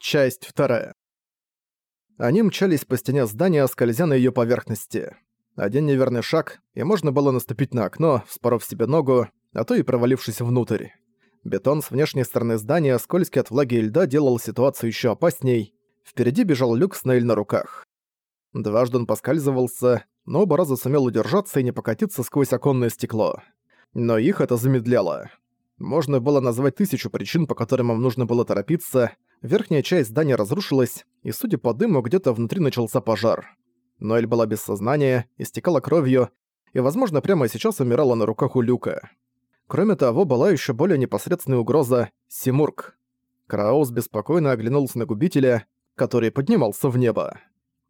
Часть вторая. Они мчались по стене здания, скользя на её поверхности. Один неверный шаг, и можно было наступить на окно, вспоров себе ногу, а то и провалившись внутрь. Бетон с внешней стороны здания, скользкий от влаги и льда, делал ситуацию ещё опасней. Впереди бежал люк с Нейль на руках. Дважды он поскальзывался, но оба раза сумел удержаться и не покатиться сквозь оконное стекло. Но их это замедляло. Можно было назвать тысячу причин, по которым им нужно было торопиться, верхняя часть здания разрушилась, и, судя по дыму, где-то внутри начался пожар. Ноэль была без сознания, истекала кровью, и, возможно, прямо сейчас умирала на руках у Люка. Кроме того, была еще более непосредственная угроза — Симург. Краус беспокойно оглянулся на губителя, который поднимался в небо.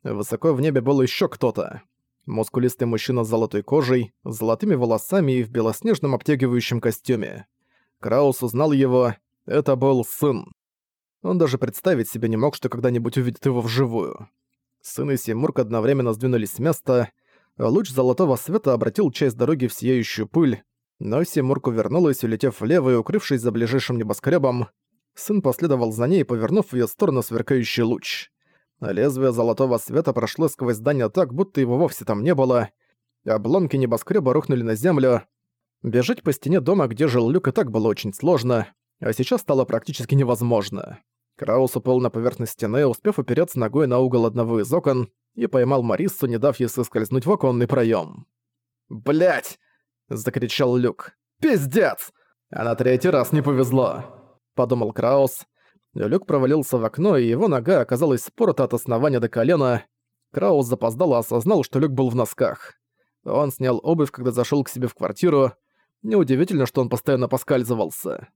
Высоко в небе был еще кто-то. Мускулистый мужчина с золотой кожей, с золотыми волосами и в белоснежном обтягивающем костюме. Краус узнал его. Это был сын. Он даже представить себе не мог, что когда-нибудь увидит его вживую. Сын и Симург одновременно сдвинулись с места, луч золотого света обратил часть дороги в сияющую пыль, но Симург увернулась, улетев влево и укрывшись за ближайшим небоскребом. Сын последовал за ней, повернув в её сторону сверкающий луч. Лезвие золотого света прошло сквозь здание так, будто его вовсе там не было. Обломки небоскреба рухнули на землю. Бежать по стене дома, где жил Люк, и так было очень сложно, а сейчас стало практически невозможно. Краус упал на поверхность стены, успев опереться ногой на угол одного из окон, и поймал Мариссу, не дав ей соскользнуть в оконный проем. «Блядь!» — закричал Люк. «Пиздец! А на третий раз не повезло!» — подумал Краус. Люк провалился в окно, и его нога оказалась спорота от основания до колена. Краус запоздало осознал, что Люк был в носках. Он снял обувь, когда зашел к себе в квартиру. Неудивительно, что он постоянно поскальзывался.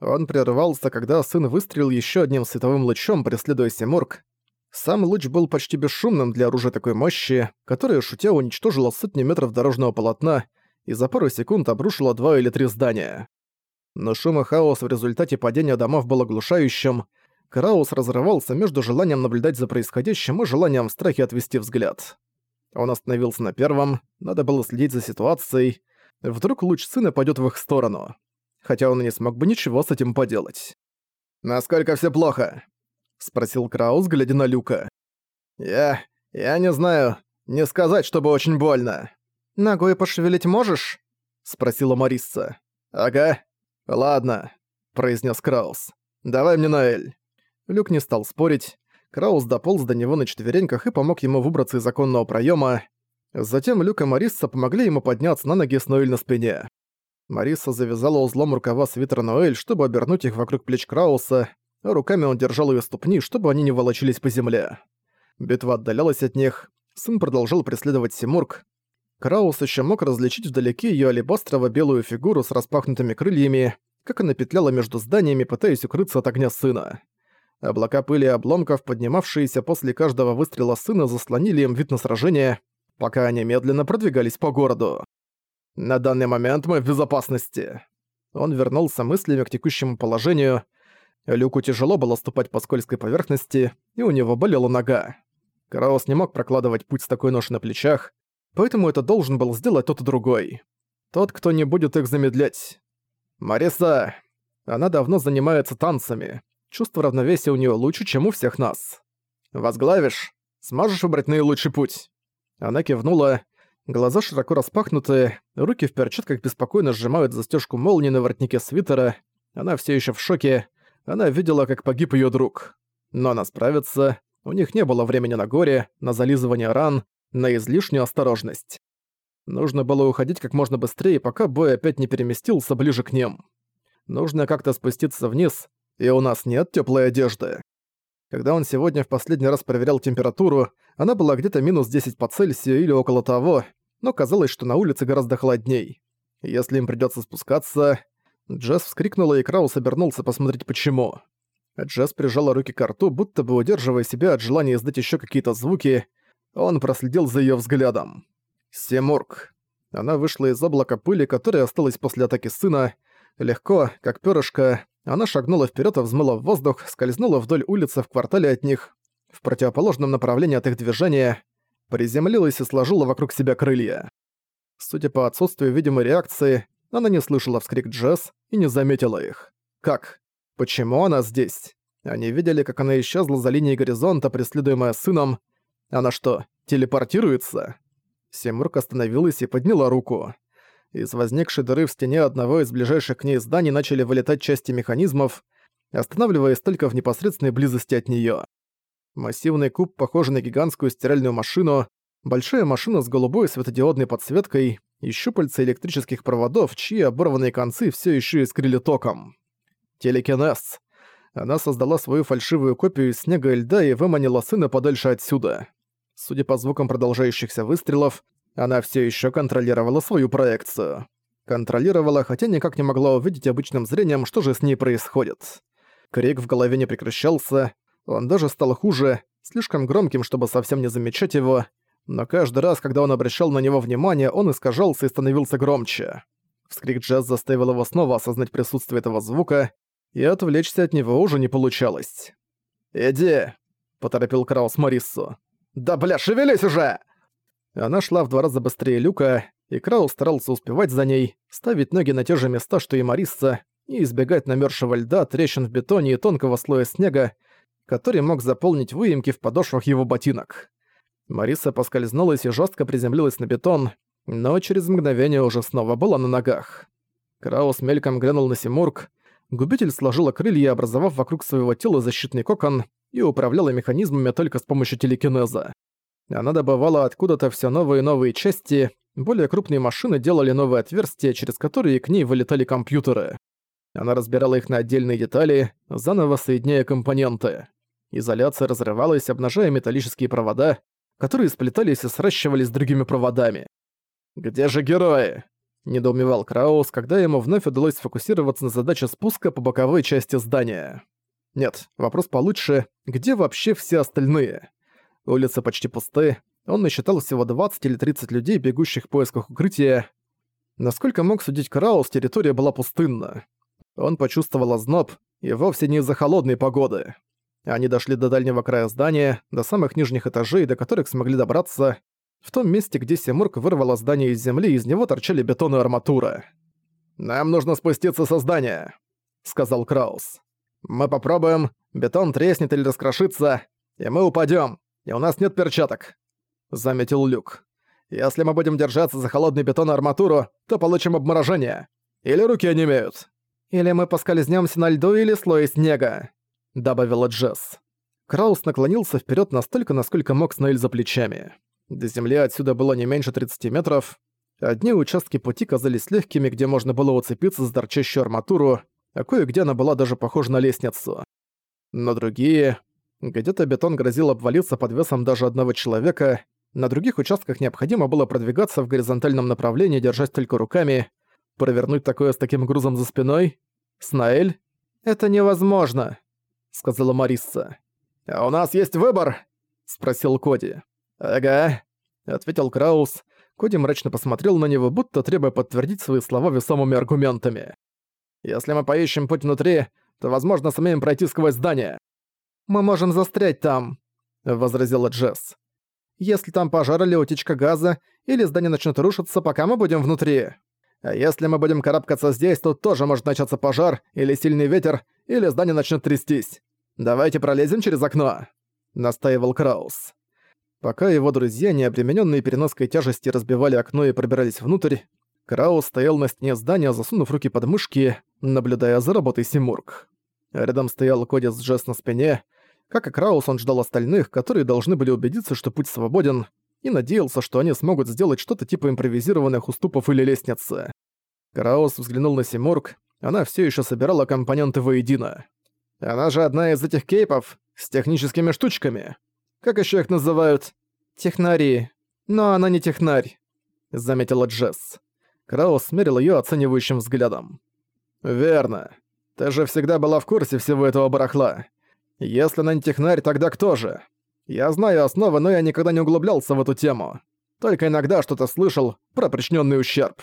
Он прервался, когда сын выстрелил еще одним световым лучом, преследуя Симург. Сам луч был почти бесшумным для оружия такой мощи, которое, шутя, уничтожило сотни метров дорожного полотна и за пару секунд обрушило два или три здания. Но шум и хаос в результате падения домов был оглушающим. Краус разрывался между желанием наблюдать за происходящим и желанием в страхе отвести взгляд. Он остановился на первом, надо было следить за ситуацией. Вдруг луч сына пойдет в их сторону хотя он и не смог бы ничего с этим поделать. «Насколько все плохо?» — спросил Краус, глядя на Люка. «Я... я не знаю. Не сказать, чтобы очень больно». «Ногой пошевелить можешь?» — спросила Марисса. «Ага. Ладно», — произнес Краус. «Давай мне Ноэль». Люк не стал спорить. Краус дополз до него на четвереньках и помог ему выбраться из законного проема. Затем Люк и Марисса помогли ему подняться на ноги с Ноэль на спине. Мариса завязала узлом рукава свитера Ноэль, чтобы обернуть их вокруг плеч Крауса, а руками он держал ее ступни, чтобы они не волочились по земле. Битва отдалялась от них, сын продолжал преследовать Симург. Краус еще мог различить вдалеке ее алебастрово-белую фигуру с распахнутыми крыльями, как она петляла между зданиями, пытаясь укрыться от огня сына. Облака пыли и обломков, поднимавшиеся после каждого выстрела сына, заслонили им вид на сражение, пока они медленно продвигались по городу. На данный момент мы в безопасности. Он вернулся мыслями к текущему положению. Люку тяжело было ступать по скользкой поверхности, и у него болела нога. Караос не мог прокладывать путь с такой ношей на плечах, поэтому это должен был сделать тот и другой. Тот, кто не будет их замедлять. Мариса! Она давно занимается танцами. Чувство равновесия у нее лучше, чем у всех нас. Возглавишь? Сможешь выбрать наилучший путь? Она кивнула, Глаза широко распахнуты, руки в перчатках беспокойно сжимают застежку молнии на воротнике свитера. Она все еще в шоке. Она видела, как погиб ее друг. Но она справится. У них не было времени на горе, на зализывание ран, на излишнюю осторожность. Нужно было уходить как можно быстрее, пока бой опять не переместился ближе к ним. Нужно как-то спуститься вниз, и у нас нет теплой одежды. Когда он сегодня в последний раз проверял температуру, она была где-то минус 10 по Цельсию или около того, но казалось, что на улице гораздо холодней. Если им придётся спускаться... Джесс вскрикнула, и Краус обернулся посмотреть почему. Джесс прижала руки к рту, будто бы удерживая себя от желания издать ещё какие-то звуки. Он проследил за её взглядом. Семург. Она вышла из облака пыли, которое осталось после атаки сына. Легко, как пёрышко, она шагнула вперед и взмыла в воздух, скользнула вдоль улицы в квартале от них, в противоположном направлении от их движения, приземлилась и сложила вокруг себя крылья. Судя по отсутствию видимой реакции, она не слышала вскрик Джесс и не заметила их. Как? Почему она здесь? Они видели, как она исчезла за линией горизонта, преследуемая сыном. Она что, телепортируется? Симург остановилась и подняла руку. Из возникшей дыры в стене одного из ближайших к ней зданий начали вылетать части механизмов, останавливаясь только в непосредственной близости от неё. Массивный куб, похожий на гигантскую стиральную машину, большая машина с голубой светодиодной подсветкой и щупальца электрических проводов, чьи оборванные концы всё ещё искрили током. Телекинез. Она создала свою фальшивую копию из снега и льда и выманила сына подальше отсюда. Судя по звукам продолжающихся выстрелов, она всё ещё контролировала свою проекцию. Контролировала, хотя никак не могла увидеть обычным зрением, что же с ней происходит. Крик в голове не прекращался, он даже стал хуже, слишком громким, чтобы совсем не замечать его, но каждый раз, когда он обращал на него внимание, он искажался и становился громче. Вскрик Джаз заставил его снова осознать присутствие этого звука, и отвлечься от него уже не получалось. «Иди!» — поторопил Краус Мариссу. «Да бля, шевелись уже!» Она шла в два раза быстрее Люка, и Краус старался успевать за ней, ставить ноги на те же места, что и Марисса, и избегать намерзшего льда, трещин в бетоне и тонкого слоя снега, который мог заполнить выемки в подошвах его ботинок. Мариса поскользнулась и жестко приземлилась на бетон, но через мгновение уже снова была на ногах. Краус мельком глянул на Симург. Губитель сложила крылья, образовав вокруг своего тела защитный кокон, и управляла механизмами только с помощью телекинеза. Она добывала откуда-то все новые и новые части, более крупные машины делали новые отверстия, через которые к ней вылетали компьютеры. Она разбирала их на отдельные детали, заново соединяя компоненты. Изоляция разрывалась, обнажая металлические провода, которые сплетались и сращивались с другими проводами. «Где же герои?» – недоумевал Краус, когда ему вновь удалось сфокусироваться на задаче спуска по боковой части здания. Нет, вопрос получше – где вообще все остальные? Улицы почти пусты, он насчитал всего 20 или 30 людей, бегущих в поисках укрытия. Насколько мог судить Краус, территория была пустынна. Он почувствовал озноб, и вовсе не из-за холодной погоды. Они дошли до дальнего края здания, до самых нижних этажей, до которых смогли добраться. В том месте, где Симург вырвало здание из земли, из него торчали бетон и арматура. «Нам нужно спуститься со здания», — сказал Краус. «Мы попробуем, бетон треснет или раскрошится, и мы упадем, и у нас нет перчаток», — заметил Люк. «Если мы будем держаться за холодный бетон и арматуру, то получим обморожение. Или руки онемеют. Или мы поскользнемся на льду или слое снега», — добавила Джесс. Краус наклонился вперед настолько, насколько мог с Ноэль за плечами. До земли отсюда было не меньше 30 метров. Одни участки пути казались легкими, где можно было уцепиться за торчащую арматуру, а кое-где она была даже похожа на лестницу. Но другие... Где-то бетон грозил обвалиться под весом даже одного человека, на других участках необходимо было продвигаться в горизонтальном направлении, держась только руками. Провернуть такое с таким грузом за спиной? Снаэль? Это невозможно сказала Марисса. «А у нас есть выбор?» — спросил Коди. «Ага», — ответил Краус. Коди мрачно посмотрел на него, будто требуя подтвердить свои слова весомыми аргументами. «Если мы поищем путь внутри, то, возможно, сумеем пройти сквозь здание». «Мы можем застрять там», — возразила Джесс. «Если там пожар или утечка газа, или здание начнет рушиться, пока мы будем внутри. А если мы будем карабкаться здесь, то тоже может начаться пожар, или сильный ветер, или здание начнет трястись. Давайте пролезем через окно», — настаивал Краус. Пока его друзья, не обремененные переноской тяжести, разбивали окно и пробирались внутрь, Краус стоял на стене здания, засунув руки под мышки, наблюдая за работой Симург. Рядом стоял Коди с Джесс на спине. Как и Краус, он ждал остальных, которые должны были убедиться, что путь свободен, и надеялся, что они смогут сделать что-то типа импровизированных уступов или лестницы. Краус взглянул на Симург, она все еще собирала компоненты воедино. Она же одна из этих кейпов с техническими штучками. Как еще их называют? Технари. Но она не технарь, заметила Джесс. Краус смерил ее оценивающим взглядом. «Верно. Ты же всегда была в курсе всего этого барахла. Если она не технарь, тогда кто же? Я знаю основы, но я никогда не углублялся в эту тему. Только иногда что-то слышал про причиненный ущерб.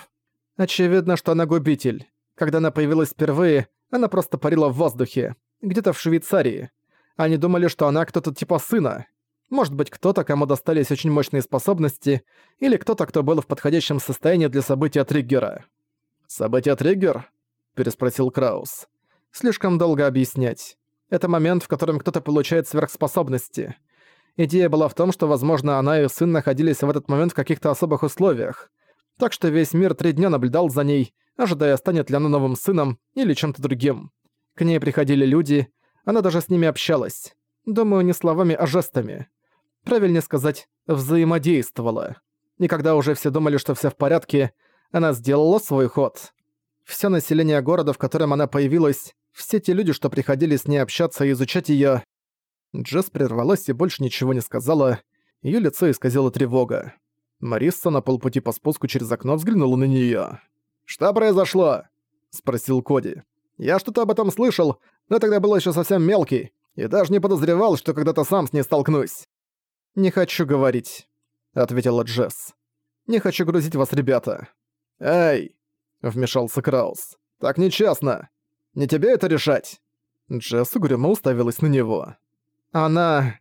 Очевидно, что она губитель. Когда она появилась впервые, она просто парила в воздухе, где-то в Швейцарии. Они думали, что она кто-то типа сына. Может быть, кто-то, кому достались очень мощные способности, или кто-то, кто был в подходящем состоянии для события триггера. «Событие триггер?» – переспросил Краус. «Слишком долго объяснять. Это момент, в котором кто-то получает сверхспособности. Идея была в том, что, возможно, она и сын находились в этот момент в каких-то особых условиях. Так что весь мир три дня наблюдал за ней, ожидая, станет ли она новым сыном или чем-то другим. К ней приходили люди, она даже с ними общалась. Думаю, не словами, а жестами. Правильнее сказать, взаимодействовала. И когда уже все думали, что все в порядке, она сделала свой ход. Все население города, в котором она появилась, все те люди, что приходили с ней общаться и изучать ее. Джесс прервалась и больше ничего не сказала. Ее лицо исказило тревога. Марисса на полпути по спуску через окно взглянула на нее. «Что произошло?» – спросил Коди. «Я что-то об этом слышал, но тогда был еще совсем мелкий, и даже не подозревал, что когда-то сам с ней столкнусь». «Не хочу говорить», — ответила Джесс. «Не хочу грузить вас, ребята». «Эй!» — вмешался Краус. «Так нечестно. Не тебе это решать!» Джесс угрюмо уставилась на него. «Она...»